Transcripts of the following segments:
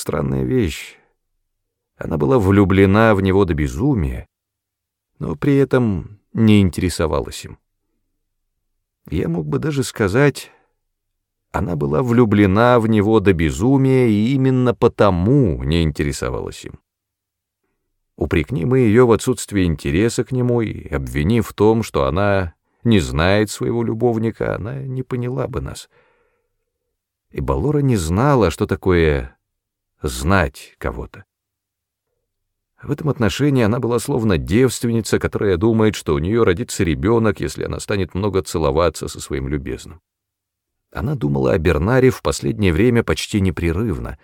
Странная вещь. Она была влюблена в него до безумия, но при этом не интересовалась им. Я мог бы даже сказать, она была влюблена в него до безумия и именно потому не интересовалась им. Упрекни мы ее в отсутствии интереса к нему и обвини в том, что она не знает своего любовника, она не поняла бы нас. И Балора не знала, что такое знать кого-то. В этом отношении она была словно девственница, которая думает, что у нее родится ребенок, если она станет много целоваться со своим любезным. Она думала о Бернаре в последнее время почти непрерывно.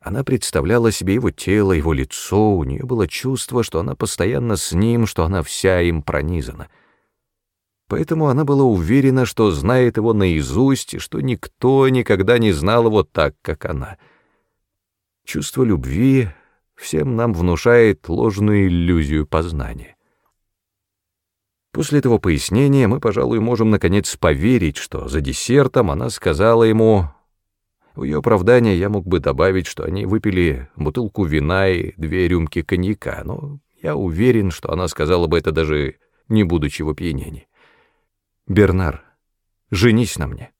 Она представляла себе его тело, его лицо, у нее было чувство, что она постоянно с ним, что она вся им пронизана. Поэтому она была уверена, что знает его наизусть, и что никто никогда не знал его так, как она. Чувство любви всем нам внушает ложную иллюзию познания. После этого пояснения мы, пожалуй, можем наконец поверить, что за десертом она сказала ему... В ее оправдание я мог бы добавить, что они выпили бутылку вина и две рюмки коньяка, но я уверен, что она сказала бы это даже не будучи в опьянении. «Бернар, женись на мне».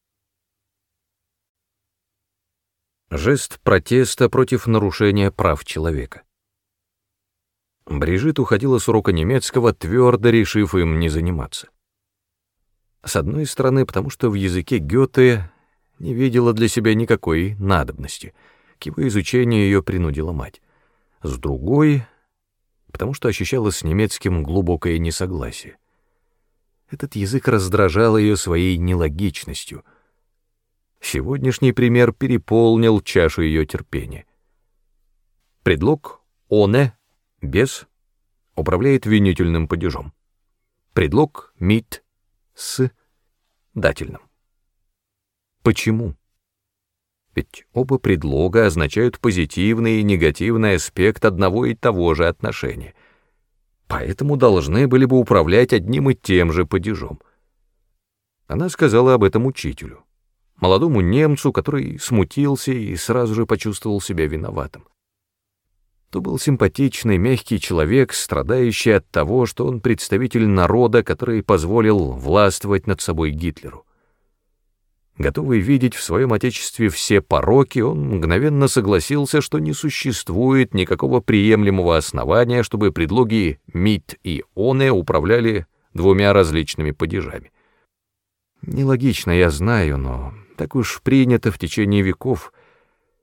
Жест протеста против нарушения прав человека. Брижит уходила с урока немецкого, твердо решив им не заниматься. С одной стороны, потому что в языке Гёте не видела для себя никакой надобности, к его изучению ее принудила мать. С другой, потому что ощущала с немецким глубокое несогласие. Этот язык раздражал ее своей нелогичностью. Сегодняшний пример переполнил чашу ее терпения. Предлог «оне» без управляет винительным падежом. Предлог «мит» с дательным. Почему? Ведь оба предлога означают позитивный и негативный аспект одного и того же отношения. Поэтому должны были бы управлять одним и тем же падежом. Она сказала об этом учителю, молодому немцу, который смутился и сразу же почувствовал себя виноватым то был симпатичный, мягкий человек, страдающий от того, что он представитель народа, который позволил властвовать над собой Гитлеру. Готовый видеть в своем отечестве все пороки, он мгновенно согласился, что не существует никакого приемлемого основания, чтобы предлоги «мит» и «оне» управляли двумя различными падежами. Нелогично, я знаю, но так уж принято в течение веков —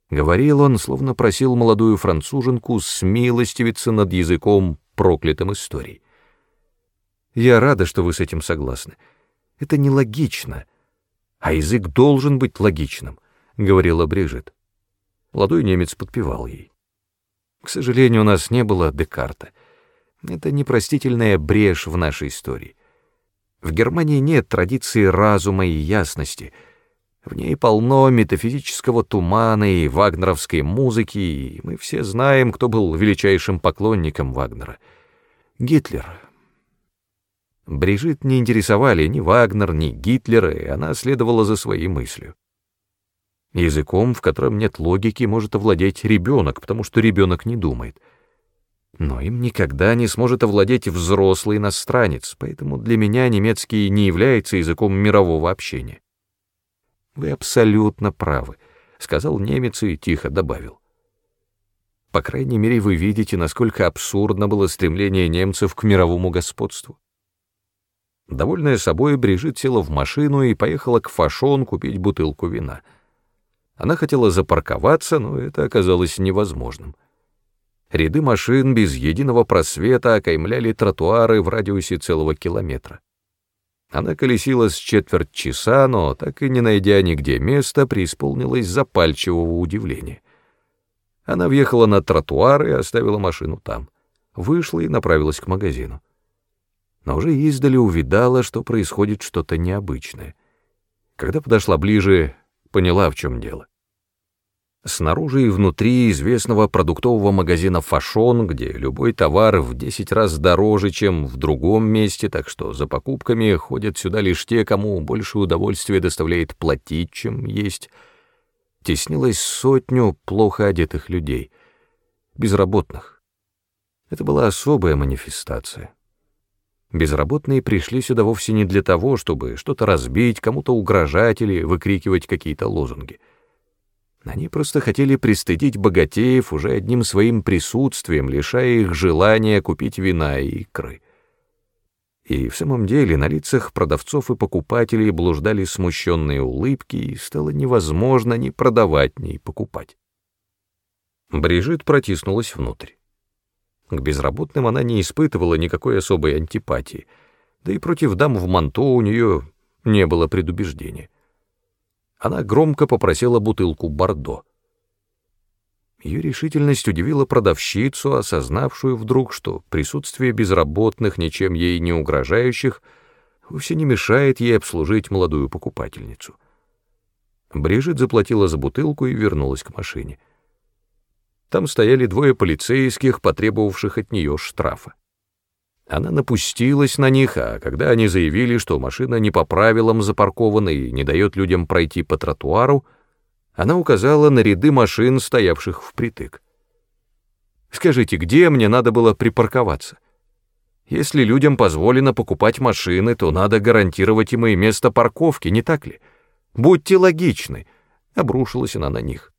Говорил он, словно просил молодую француженку смилостивиться над языком проклятым историй. Я рада, что вы с этим согласны. Это нелогично, а язык должен быть логичным, — говорила Брижит. Молодой немец подпевал ей. К сожалению, у нас не было Декарта. Это непростительная брешь в нашей истории. В Германии нет традиции разума и ясности — в ней полно метафизического тумана и вагнеровской музыки, и мы все знаем, кто был величайшим поклонником Вагнера. Гитлер. Брижит не интересовали ни Вагнер, ни Гитлер, и она следовала за своей мыслью. Языком, в котором нет логики, может овладеть ребенок, потому что ребенок не думает. Но им никогда не сможет овладеть взрослый иностранец, поэтому для меня немецкий не является языком мирового общения. «Вы абсолютно правы», — сказал немец и тихо добавил. «По крайней мере, вы видите, насколько абсурдно было стремление немцев к мировому господству». Довольная собой, Брижит села в машину и поехала к Фашон купить бутылку вина. Она хотела запарковаться, но это оказалось невозможным. Ряды машин без единого просвета окаймляли тротуары в радиусе целого километра. Она колесила с четверть часа, но, так и не найдя нигде места, преисполнилась запальчивого удивления. Она въехала на тротуар и оставила машину там. Вышла и направилась к магазину. Но уже издали увидала, что происходит что-то необычное. Когда подошла ближе, поняла, в чем дело. Снаружи и внутри известного продуктового магазина «Фашон», где любой товар в 10 раз дороже, чем в другом месте, так что за покупками ходят сюда лишь те, кому больше удовольствия доставляет платить, чем есть. теснилось сотню плохо одетых людей, безработных. Это была особая манифестация. Безработные пришли сюда вовсе не для того, чтобы что-то разбить, кому-то угрожать или выкрикивать какие-то лозунги. Они просто хотели пристыдить богатеев уже одним своим присутствием, лишая их желания купить вина и икры. И в самом деле на лицах продавцов и покупателей блуждали смущенные улыбки, и стало невозможно ни продавать, ни покупать. Брижит протиснулась внутрь. К безработным она не испытывала никакой особой антипатии, да и против дам в манто у нее не было предубеждения. Она громко попросила бутылку бордо. Ее решительность удивила продавщицу, осознавшую вдруг, что присутствие безработных, ничем ей не угрожающих, вовсе не мешает ей обслужить молодую покупательницу. Брижит заплатила за бутылку и вернулась к машине. Там стояли двое полицейских, потребовавших от нее штрафа. Она напустилась на них, а когда они заявили, что машина не по правилам запаркована и не дает людям пройти по тротуару, она указала на ряды машин, стоявших впритык. «Скажите, где мне надо было припарковаться? Если людям позволено покупать машины, то надо гарантировать им и место парковки, не так ли? Будьте логичны», — обрушилась она на них.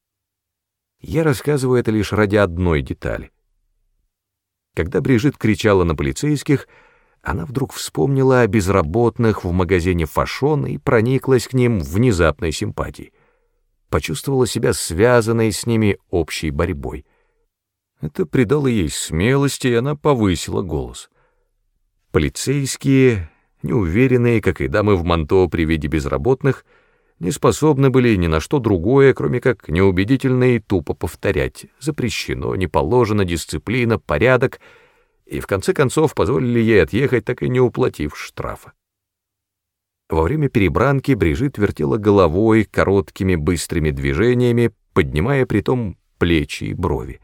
Я рассказываю это лишь ради одной детали. Когда Брижит кричала на полицейских, она вдруг вспомнила о безработных в магазине «Фашон» и прониклась к ним внезапной симпатией. Почувствовала себя связанной с ними общей борьбой. Это придало ей смелости, и она повысила голос. Полицейские, неуверенные, как и дамы в манто при виде безработных, — не способны были ни на что другое, кроме как неубедительно и тупо повторять. Запрещено, не положено, дисциплина, порядок, и в конце концов позволили ей отъехать, так и не уплатив штрафа. Во время перебранки Брижит вертела головой короткими быстрыми движениями, поднимая притом плечи и брови.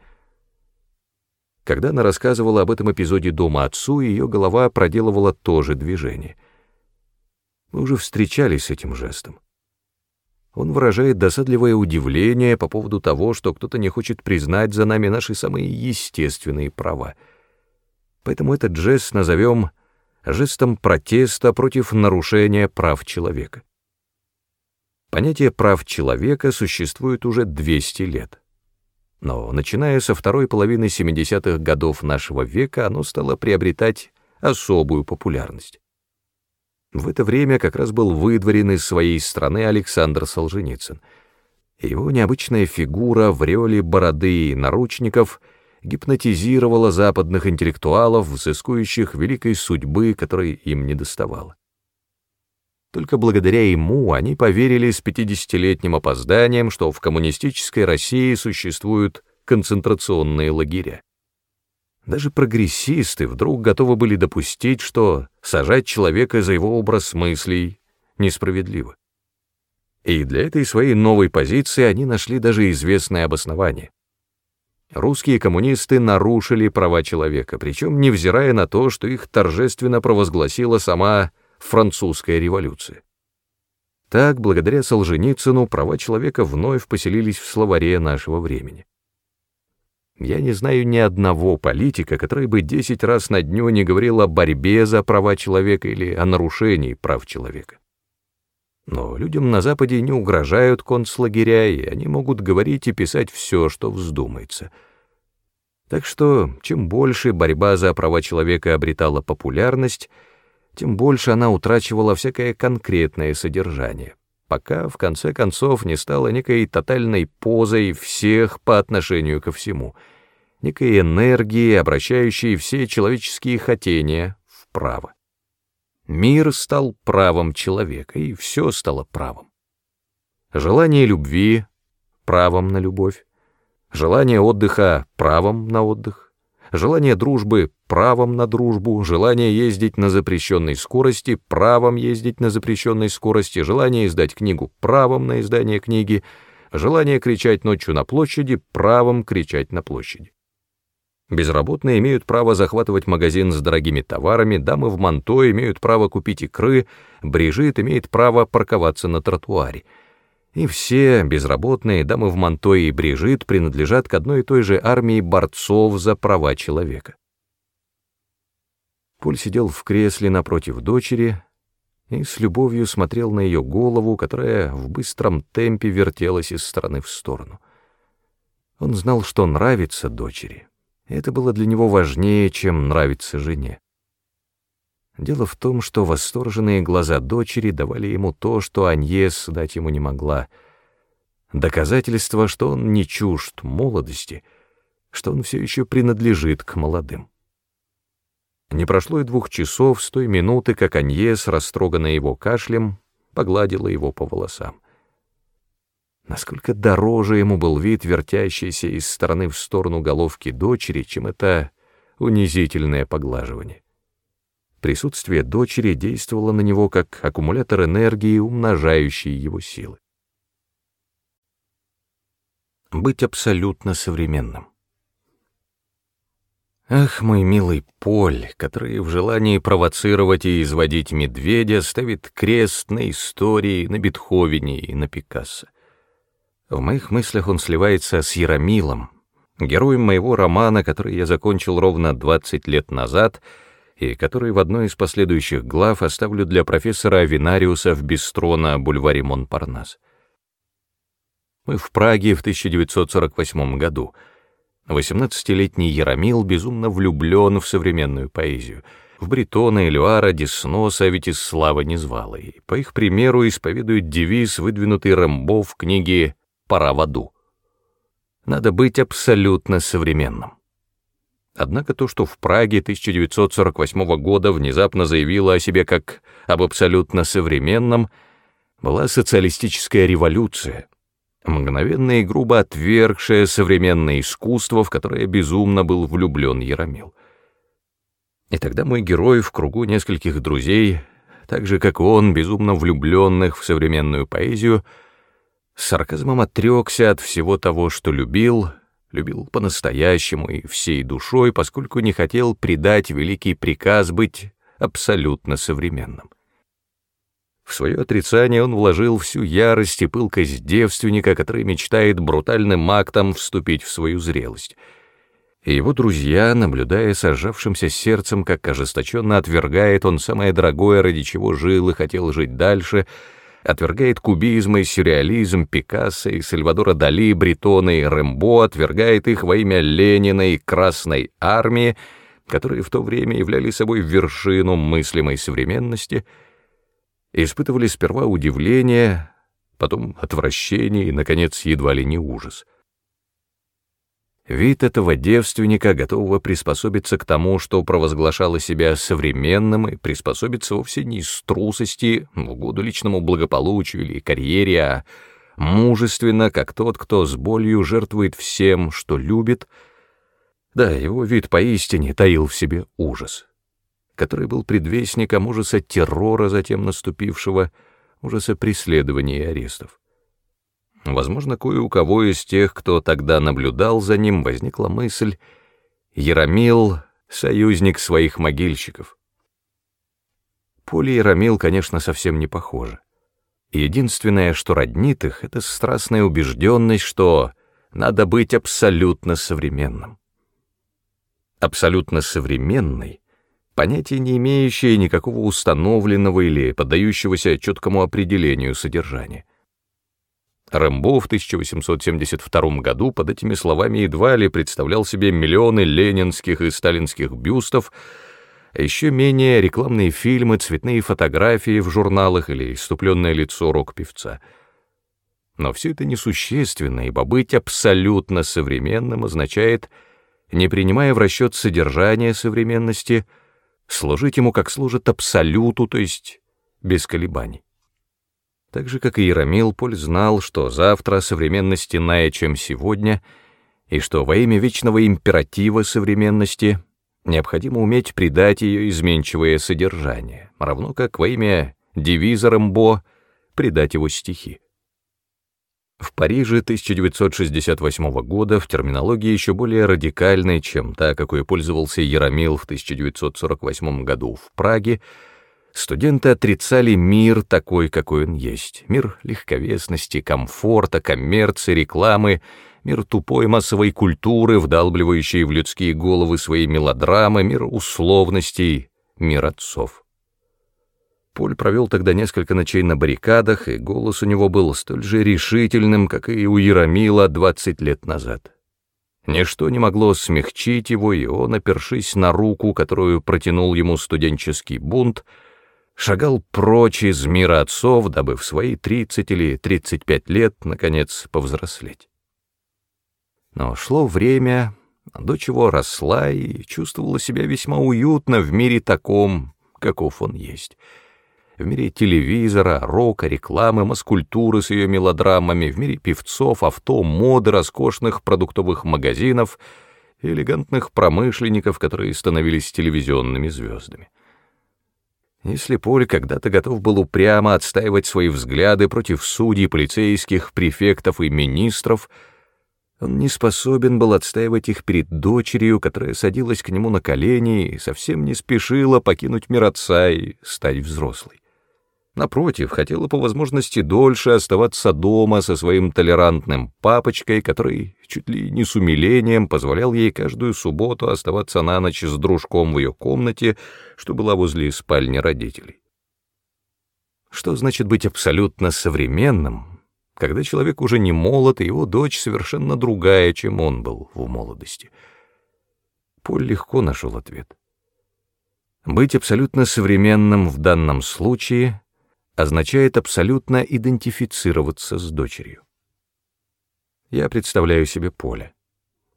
Когда она рассказывала об этом эпизоде дома отцу, ее голова проделывала то же движение. Мы уже встречались с этим жестом. Он выражает досадливое удивление по поводу того, что кто-то не хочет признать за нами наши самые естественные права. Поэтому этот жест назовем жестом протеста против нарушения прав человека. Понятие прав человека существует уже 200 лет. Но начиная со второй половины 70-х годов нашего века оно стало приобретать особую популярность. В это время как раз был выдворен из своей страны Александр Солженицын. Его необычная фигура в ореоле бороды и наручников гипнотизировала западных интеллектуалов, взыскующих великой судьбы, которой им не доставало. Только благодаря ему они поверили с 50-летним опозданием, что в коммунистической России существуют концентрационные лагеря. Даже прогрессисты вдруг готовы были допустить, что сажать человека за его образ мыслей несправедливо. И для этой своей новой позиции они нашли даже известное обоснование. Русские коммунисты нарушили права человека, причем невзирая на то, что их торжественно провозгласила сама французская революция. Так, благодаря Солженицыну, права человека вновь поселились в словаре нашего времени. Я не знаю ни одного политика, который бы десять раз на дню не говорил о борьбе за права человека или о нарушении прав человека. Но людям на Западе не угрожают концлагеря, и они могут говорить и писать все, что вздумается. Так что, чем больше борьба за права человека обретала популярность, тем больше она утрачивала всякое конкретное содержание пока в конце концов не стала некой тотальной позой всех по отношению ко всему, некой энергией, обращающей все человеческие хотения вправо. Мир стал правом человека, и все стало правом. Желание любви — правом на любовь, желание отдыха — правом на отдых, желание дружбы правом на дружбу, желание ездить на запрещенной скорости правом ездить на запрещенной скорости, желание издать книгу правом на издание книги, желание кричать ночью на площади правом кричать на площади. Безработные имеют право захватывать магазин с дорогими товарами, дамы в манто имеют право купить икры, Брижит имеет право парковаться на тротуаре. И все, безработные, дамы в Монтое и Брижит, принадлежат к одной и той же армии борцов за права человека. Поль сидел в кресле напротив дочери и с любовью смотрел на ее голову, которая в быстром темпе вертелась из стороны в сторону. Он знал, что нравится дочери. Это было для него важнее, чем нравится жене. Дело в том, что восторженные глаза дочери давали ему то, что Аньес дать ему не могла. Доказательство, что он не чужд молодости, что он все еще принадлежит к молодым. Не прошло и двух часов с той минуты, как Аньес, растроганная его кашлем, погладила его по волосам. Насколько дороже ему был вид, вертящийся из стороны в сторону головки дочери, чем это унизительное поглаживание. Присутствие дочери действовало на него как аккумулятор энергии, умножающий его силы. Быть абсолютно современным. Ах, мой милый Поль, который в желании провоцировать и изводить медведя ставит крест на истории, на Бетховене и на Пикассо. В моих мыслях он сливается с Яромилом, героем моего романа, который я закончил ровно 20 лет назад и который в одной из последующих глав оставлю для профессора Авинариуса в бистро на бульваре Монпарнас. Мы в Праге в 1948 году — 18-летний Яромил безумно влюблен в современную поэзию, в Бретона, Элюара, Десноса, ведь из славы не звала, и по их примеру исповедует девиз, выдвинутый Рэмбо в книге «Пора в аду». Надо быть абсолютно современным. Однако то, что в Праге 1948 года внезапно заявила о себе как об абсолютно современном, была социалистическая революция, мгновенно и грубо отвергшее современное искусство, в которое безумно был влюблен Яромил. И тогда мой герой в кругу нескольких друзей, так же, как он, безумно влюбленных в современную поэзию, с сарказмом отрекся от всего того, что любил, любил по-настоящему и всей душой, поскольку не хотел предать великий приказ быть абсолютно современным. В свое отрицание он вложил всю ярость и пылкость девственника, который мечтает брутальным актом вступить в свою зрелость. И его друзья, наблюдая сожавшимся сердцем, как ожесточенно отвергает он самое дорогое, ради чего жил и хотел жить дальше, отвергает кубизм и сюрреализм Пикассо и Сальвадора Дали, Бретона и Рэмбо, отвергает их во имя Ленина и Красной Армии, которые в то время являли собой вершину мыслимой современности — испытывали сперва удивление, потом отвращение и, наконец, едва ли не ужас. Вид этого девственника, готового приспособиться к тому, что провозглашало себя современным, и приспособиться вовсе не из трусости, в угоду личному благополучию или карьере, а мужественно, как тот, кто с болью жертвует всем, что любит, да, его вид поистине таил в себе ужас который был предвестником ужаса террора, затем наступившего, ужаса преследования и арестов. Возможно, кое у кого из тех, кто тогда наблюдал за ним, возникла мысль «Яромил — союзник своих могильщиков». Поле Яромил, конечно, совсем не похожи. Единственное, что роднит их, — это страстная убежденность, что надо быть абсолютно современным. Абсолютно современный понятие, не имеющее никакого установленного или поддающегося четкому определению содержания. Рэмбо в 1872 году под этими словами едва ли представлял себе миллионы ленинских и сталинских бюстов, а еще менее рекламные фильмы, цветные фотографии в журналах или иступленное лицо рок-певца. Но все это несущественно, ибо быть абсолютно современным означает, не принимая в расчет содержание современности, — служить ему как служит абсолюту, то есть без колебаний. Так же, как и Яромил, Поль знал, что завтра современность иная, чем сегодня, и что во имя вечного императива современности необходимо уметь придать ее изменчивое содержание, равно как во имя девиза Рэмбо придать его стихи. В Париже 1968 года в терминологии еще более радикальной, чем та, какой пользовался Яромил в 1948 году в Праге, Студенты отрицали мир такой, какой он есть. Мир легковесности, комфорта, коммерции, рекламы, мир тупой массовой культуры, вдалбливающей в людские головы свои мелодрамы, мир условностей, мир отцов. Поль провел тогда несколько ночей на баррикадах, и голос у него был столь же решительным, как и у Яромила двадцать лет назад. Ничто не могло смягчить его, и он, опершись на руку, которую протянул ему студенческий бунт, шагал прочь из мира отцов, дабы в свои тридцать или тридцать пять лет, наконец, повзрослеть. Но шло время, дочь его росла и чувствовала себя весьма уютно в мире таком, каков он есть — в мире телевизора, рока, рекламы, маскультуры с ее мелодрамами, в мире певцов, авто, моды, роскошных продуктовых магазинов элегантных промышленников, которые становились телевизионными звездами. Если Поль когда-то готов был упрямо отстаивать свои взгляды против судей, полицейских, префектов и министров, он не способен был отстаивать их перед дочерью, которая садилась к нему на колени и совсем не спешила покинуть мир отца и стать взрослой. Напротив, хотела по возможности дольше оставаться дома со своим толерантным папочкой, который чуть ли не с умилением позволял ей каждую субботу оставаться на ночь с дружком в ее комнате, что была возле спальни родителей. Что значит быть абсолютно современным, когда человек уже не молод, и его дочь совершенно другая, чем он был в молодости? Поль легко нашел ответ. Быть абсолютно современным в данном случае — означает абсолютно идентифицироваться с дочерью. Я представляю себе поле.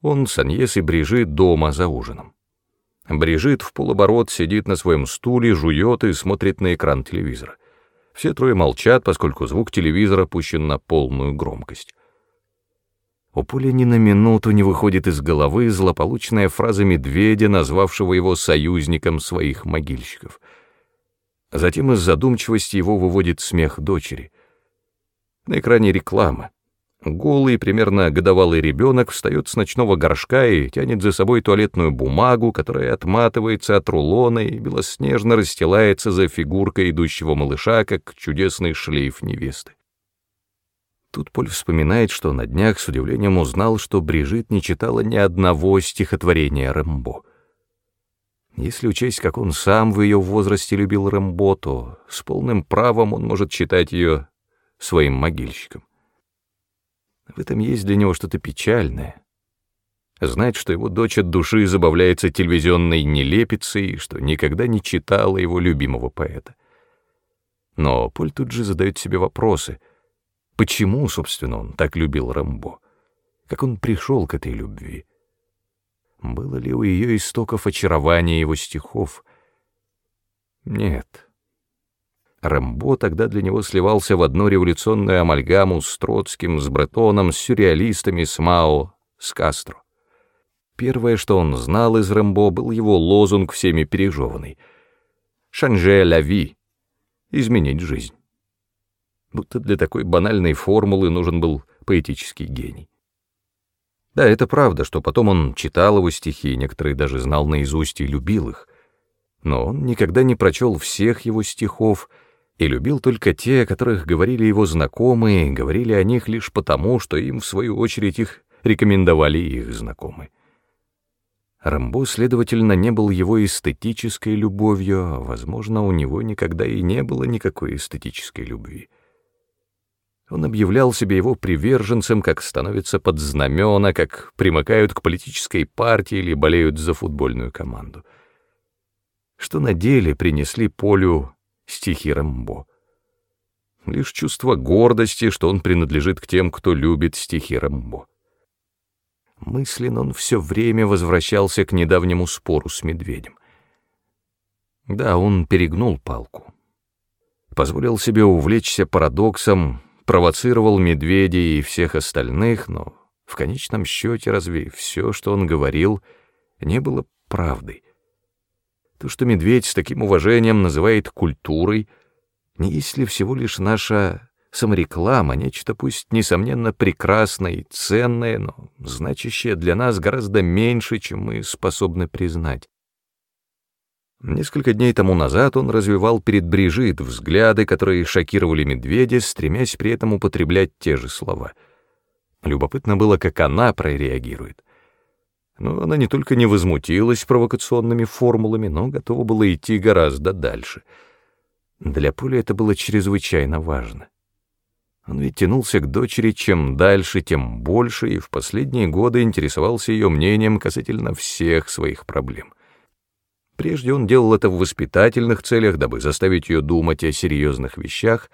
Он с и Брижит дома за ужином. Брижит в полоборот сидит на своем стуле, жует и смотрит на экран телевизора. Все трое молчат, поскольку звук телевизора пущен на полную громкость. У Поля ни на минуту не выходит из головы злополучная фраза медведя, назвавшего его союзником своих могильщиков — Затем из задумчивости его выводит смех дочери. На экране реклама. Голый, примерно годовалый ребенок встает с ночного горшка и тянет за собой туалетную бумагу, которая отматывается от рулона и белоснежно расстилается за фигуркой идущего малыша, как чудесный шлейф невесты. Тут Поль вспоминает, что на днях с удивлением узнал, что Брижит не читала ни одного стихотворения Рэмбо. Если учесть, как он сам в ее возрасте любил Рэмбо, с полным правом он может считать ее своим могильщиком. В этом есть для него что-то печальное. Знать, что его дочь от души забавляется телевизионной нелепицей, что никогда не читала его любимого поэта. Но Поль тут же задает себе вопросы. Почему, собственно, он так любил Рэмбо? Как он пришел к этой любви? Было ли у ее истоков очарование его стихов? Нет. Рэмбо тогда для него сливался в одну революционную амальгаму с Троцким, с Бретоном, с сюрреалистами, с Мао, с Кастро. Первое, что он знал из Рэмбо, был его лозунг всеми пережеванный «Шанже ля ви» — «изменить жизнь». Будто для такой банальной формулы нужен был поэтический гений. Да, это правда, что потом он читал его стихи, некоторые даже знал наизусть и любил их. Но он никогда не прочел всех его стихов и любил только те, о которых говорили его знакомые, говорили о них лишь потому, что им, в свою очередь, их рекомендовали их знакомые. Рамбо, следовательно, не был его эстетической любовью, а, возможно, у него никогда и не было никакой эстетической любви. Он объявлял себе его приверженцем, как становятся под знамена, как примыкают к политической партии или болеют за футбольную команду. Что на деле принесли Полю стихи Рэмбо. Лишь чувство гордости, что он принадлежит к тем, кто любит стихи Рэмбо. Мысленно он все время возвращался к недавнему спору с медведем. Да, он перегнул палку. Позволил себе увлечься парадоксом, провоцировал медведей и всех остальных, но в конечном счете разве все, что он говорил, не было правдой? То, что медведь с таким уважением называет культурой, не есть ли всего лишь наша самореклама, нечто пусть, несомненно, прекрасное и ценное, но значащее для нас гораздо меньше, чем мы способны признать. Несколько дней тому назад он развивал перед Брижит взгляды, которые шокировали медведя, стремясь при этом употреблять те же слова. Любопытно было, как она прореагирует. Но она не только не возмутилась провокационными формулами, но готова была идти гораздо дальше. Для Поля это было чрезвычайно важно. Он ведь тянулся к дочери чем дальше, тем больше, и в последние годы интересовался ее мнением касательно всех своих проблем. Прежде он делал это в воспитательных целях, дабы заставить ее думать о серьезных вещах,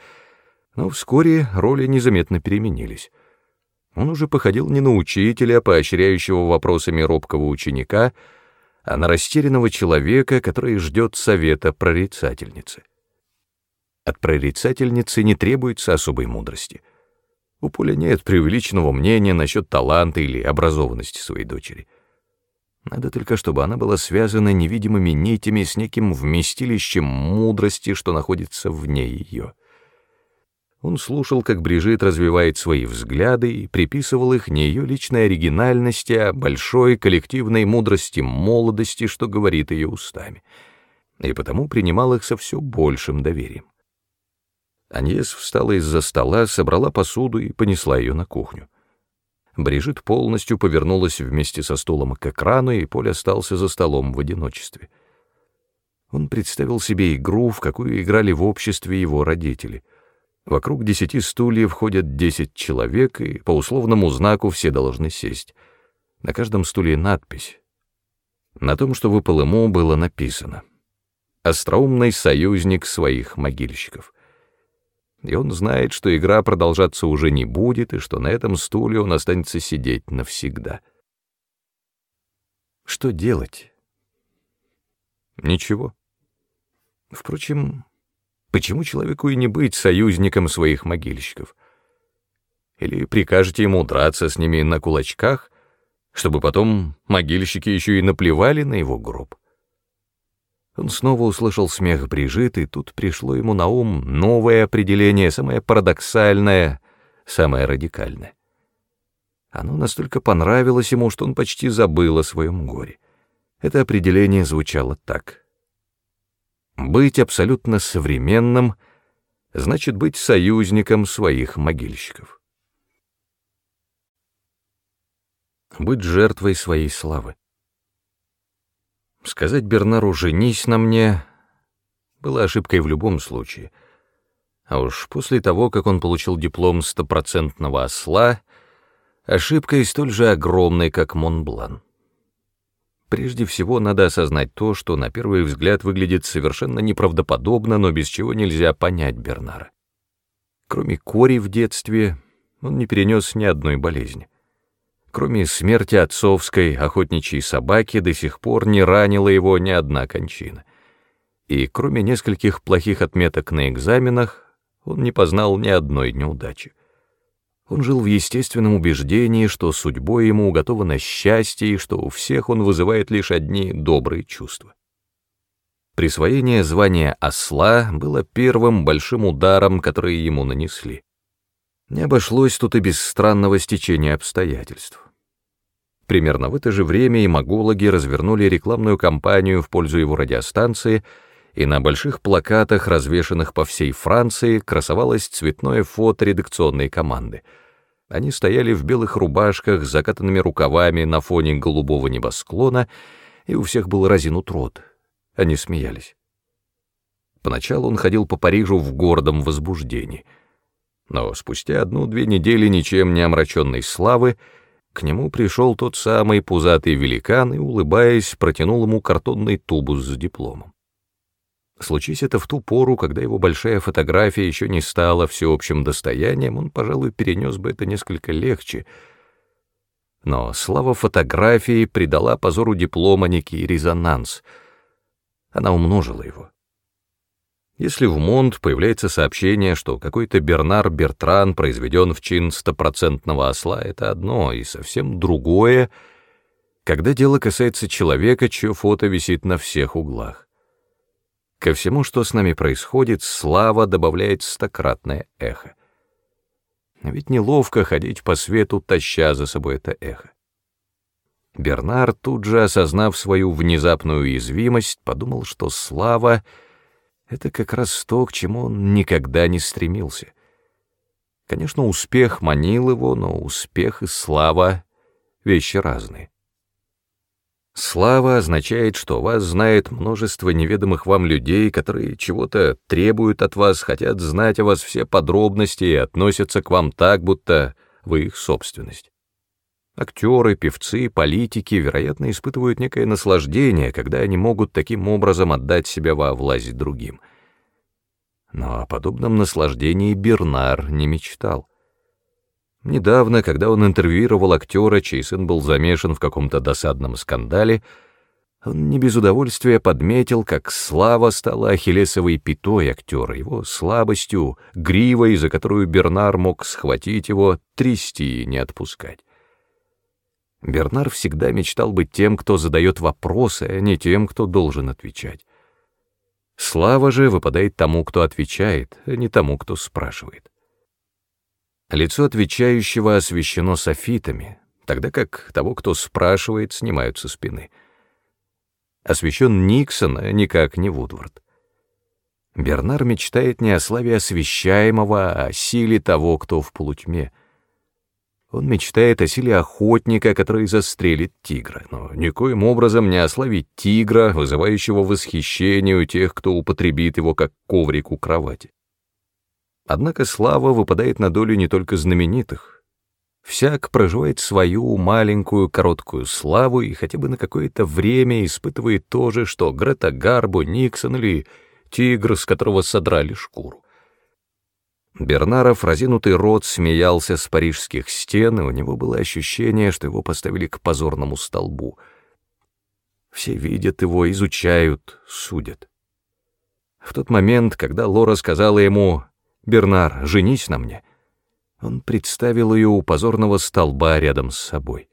но вскоре роли незаметно переменились. Он уже походил не на учителя, поощряющего вопросами робкого ученика, а на растерянного человека, который ждет совета прорицательницы. От прорицательницы не требуется особой мудрости. У Поля нет преувеличенного мнения насчет таланта или образованности своей дочери — надо только, чтобы она была связана невидимыми нитями с неким вместилищем мудрости, что находится вне ее. Он слушал, как Брижит развивает свои взгляды и приписывал их не ее личной оригинальности, а большой коллективной мудрости молодости, что говорит ее устами, и потому принимал их со все большим доверием. Аньес встала из-за стола, собрала посуду и понесла ее на кухню. Брижит полностью повернулась вместе со стулом к экрану, и Поль остался за столом в одиночестве. Он представил себе игру, в какую играли в обществе его родители. Вокруг десяти стульев ходят десять человек, и по условному знаку все должны сесть. На каждом стуле надпись. На том, что выпал ему, было написано «Остроумный союзник своих могильщиков» и он знает, что игра продолжаться уже не будет, и что на этом стуле он останется сидеть навсегда. Что делать? Ничего. Впрочем, почему человеку и не быть союзником своих могильщиков? Или прикажете ему драться с ними на кулачках, чтобы потом могильщики еще и наплевали на его гроб? Он снова услышал смех Брижит, и тут пришло ему на ум новое определение, самое парадоксальное, самое радикальное. Оно настолько понравилось ему, что он почти забыл о своем горе. Это определение звучало так. «Быть абсолютно современным значит быть союзником своих могильщиков». Быть жертвой своей славы. Сказать Бернару «женись на мне» было ошибкой в любом случае. А уж после того, как он получил диплом стопроцентного осла, ошибкой столь же огромной, как Монблан. Прежде всего, надо осознать то, что на первый взгляд выглядит совершенно неправдоподобно, но без чего нельзя понять Бернара. Кроме кори в детстве, он не перенес ни одной болезни. Кроме смерти отцовской охотничьей собаки, до сих пор не ранила его ни одна кончина. И кроме нескольких плохих отметок на экзаменах, он не познал ни одной неудачи. Он жил в естественном убеждении, что судьбой ему уготовано счастье и что у всех он вызывает лишь одни добрые чувства. Присвоение звания осла было первым большим ударом, который ему нанесли. Не обошлось тут и без странного стечения обстоятельств. Примерно в это же время имагологи развернули рекламную кампанию в пользу его радиостанции, и на больших плакатах, развешанных по всей Франции, красовалось цветное фото редакционной команды. Они стояли в белых рубашках с закатанными рукавами на фоне голубого небосклона, и у всех был разинут рот. Они смеялись. Поначалу он ходил по Парижу в гордом возбуждении. Но спустя одну-две недели ничем не омраченной славы к нему пришел тот самый пузатый великан и, улыбаясь, протянул ему картонный тубус с дипломом. Случись это в ту пору, когда его большая фотография еще не стала всеобщим достоянием, он, пожалуй, перенес бы это несколько легче. Но слава фотографии придала позору диплома некий резонанс. Она умножила его. Если в Монт появляется сообщение, что какой-то Бернар Бертран произведен в чин стопроцентного осла, это одно, и совсем другое, когда дело касается человека, чье фото висит на всех углах. Ко всему, что с нами происходит, слава добавляет стократное эхо. Ведь неловко ходить по свету, таща за собой это эхо. Бернар, тут же осознав свою внезапную уязвимость, подумал, что слава — это как раз то, к чему он никогда не стремился. Конечно, успех манил его, но успех и слава — вещи разные. Слава означает, что вас знает множество неведомых вам людей, которые чего-то требуют от вас, хотят знать о вас все подробности и относятся к вам так, будто вы их собственность. Актеры, певцы, политики, вероятно, испытывают некое наслаждение, когда они могут таким образом отдать себя во власть другим. Но о подобном наслаждении Бернар не мечтал. Недавно, когда он интервьюировал актера, чей сын был замешан в каком-то досадном скандале, он не без удовольствия подметил, как слава стала ахиллесовой пятой актера, его слабостью, гривой, за которую Бернар мог схватить его, трясти и не отпускать. Бернар всегда мечтал быть тем, кто задает вопросы, а не тем, кто должен отвечать. Слава же выпадает тому, кто отвечает, а не тому, кто спрашивает. Лицо отвечающего освещено софитами, тогда как того, кто спрашивает, снимают со спины. Освещен Никсон, а никак не Вудвард. Бернар мечтает не о славе освещаемого, а о силе того, кто в полутьме. Он мечтает о силе охотника, который застрелит тигра, но никоим образом не о славе тигра, вызывающего восхищение у тех, кто употребит его как коврик у кровати. Однако слава выпадает на долю не только знаменитых. Всяк проживает свою маленькую короткую славу и хотя бы на какое-то время испытывает то же, что Грета Гарбо, Никсон или тигр, с которого содрали шкуру. Бернаров, разинутый рот, смеялся с парижских стен, и у него было ощущение, что его поставили к позорному столбу. Все видят его, изучают, судят. В тот момент, когда Лора сказала ему «Бернар, женись на мне». Он представил ее у позорного столба рядом с собой.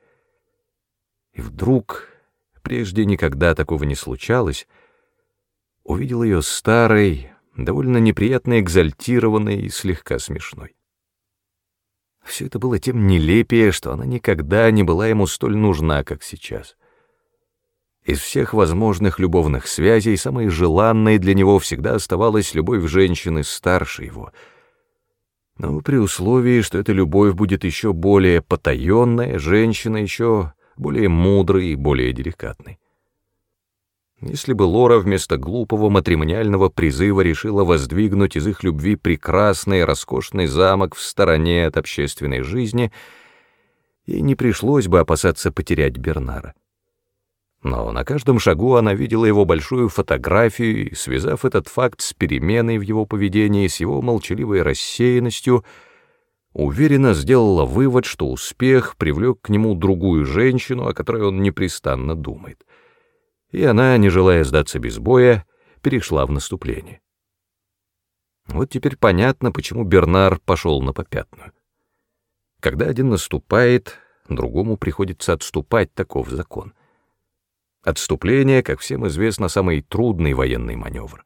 И вдруг, прежде никогда такого не случалось, увидел ее старой, довольно неприятно экзальтированной и слегка смешной. Все это было тем нелепее, что она никогда не была ему столь нужна, как сейчас. Из всех возможных любовных связей самой желанной для него всегда оставалась любовь женщины старше его. Но при условии, что эта любовь будет еще более потаенная, женщина еще более мудрой и более деликатной. Если бы Лора вместо глупого матримониального призыва решила воздвигнуть из их любви прекрасный, роскошный замок в стороне от общественной жизни, ей не пришлось бы опасаться потерять Бернара. Но на каждом шагу она видела его большую фотографию и, связав этот факт с переменой в его поведении, с его молчаливой рассеянностью, уверенно сделала вывод, что успех привлек к нему другую женщину, о которой он непрестанно думает. И она, не желая сдаться без боя, перешла в наступление. Вот теперь понятно, почему Бернар пошел на попятную. Когда один наступает, другому приходится отступать, таков закон — Отступление, как всем известно, самый трудный военный маневр.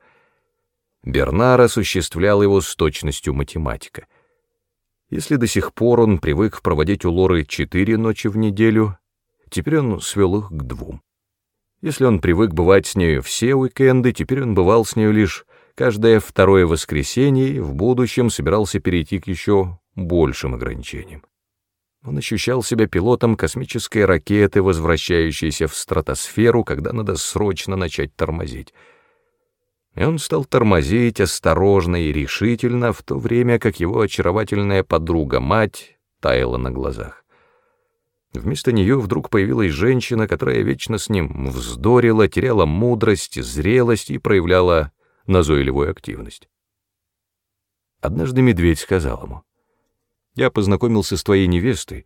Бернар осуществлял его с точностью математика. Если до сих пор он привык проводить у Лоры четыре ночи в неделю, теперь он свел их к двум. Если он привык бывать с нею все уикенды, теперь он бывал с нею лишь каждое второе воскресенье и в будущем собирался перейти к еще большим ограничениям. Он ощущал себя пилотом космической ракеты, возвращающейся в стратосферу, когда надо срочно начать тормозить. И он стал тормозить осторожно и решительно, в то время как его очаровательная подруга-мать таяла на глазах. Вместо нее вдруг появилась женщина, которая вечно с ним вздорила, теряла мудрость, зрелость и проявляла назойливую активность. Однажды медведь сказал ему — я познакомился с твоей невестой.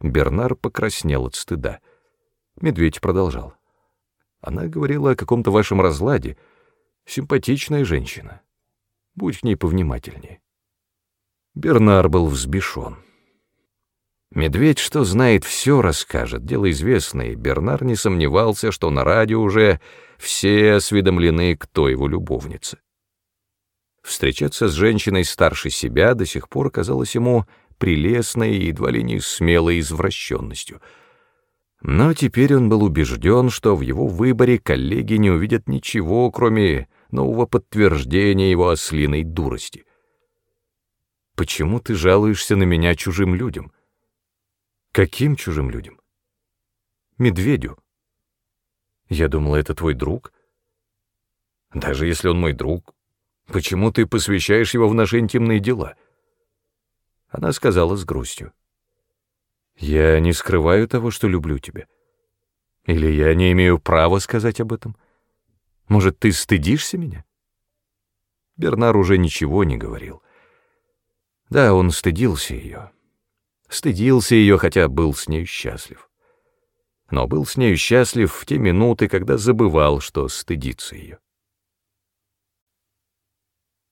Бернар покраснел от стыда. Медведь продолжал. Она говорила о каком-то вашем разладе. Симпатичная женщина. Будь к ней повнимательнее. Бернар был взбешен. Медведь, что знает, все расскажет, дело известное, Бернар не сомневался, что на радио уже все осведомлены, кто его любовница. Встречаться с женщиной старше себя до сих пор казалось ему прелестной и едва ли не смелой извращенностью. Но теперь он был убежден, что в его выборе коллеги не увидят ничего, кроме нового подтверждения его ослиной дурости. «Почему ты жалуешься на меня чужим людям?» «Каким чужим людям?» «Медведю». «Я думала, это твой друг?» «Даже если он мой друг, почему ты посвящаешь его в наши интимные дела?» Она сказала с грустью. Я не скрываю того, что люблю тебя. Или я не имею права сказать об этом? Может, ты стыдишься меня? Бернар уже ничего не говорил. Да, он стыдился ее. Стыдился ее, хотя был с ней счастлив. Но был с ней счастлив в те минуты, когда забывал, что стыдится ее.